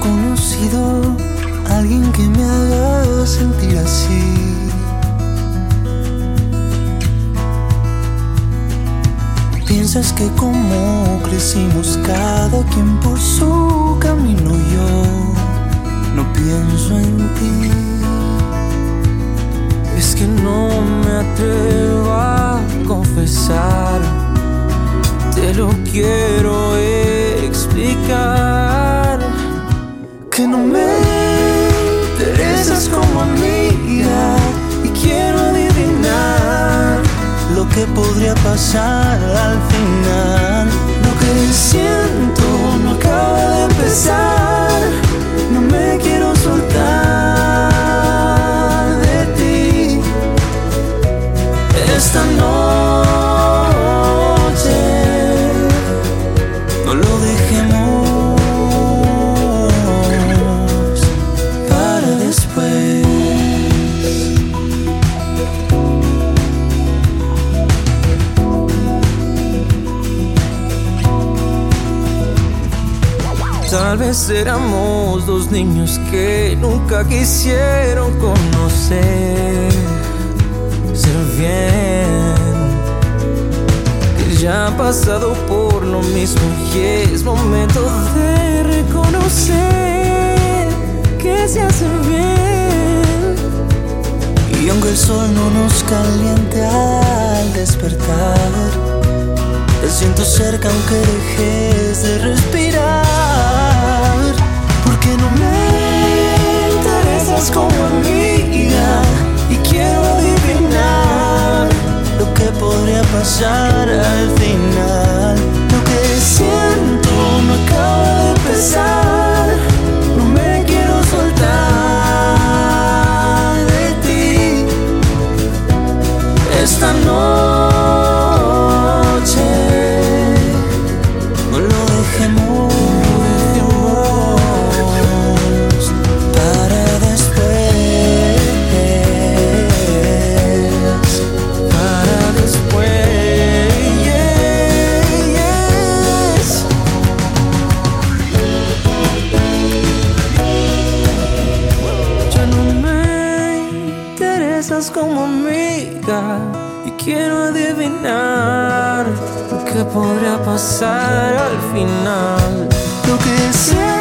conocido a alguien que me haga sentir así. Piensas que como crecimos cada quien por su camino yo no pienso en ti. Es que no me atrevo a confesar, te lo quiero Que no me interesas como amiga y quiero adivinar lo que podría pasar al final. Lo que siento no acaba de empezar, no me quiero soltar de ti esta noche. Tal vez éramos dos niños que nunca quisieron conocer ser bien. Que ya han pasado por lo mismo y es momento de reconocer que se hace bien. Y aunque el sol no nos caliente al despertar, te siento cerca aunque dejes de respirar. Como amiga y quiero adivinar lo que podría pasar al final. Lo que siento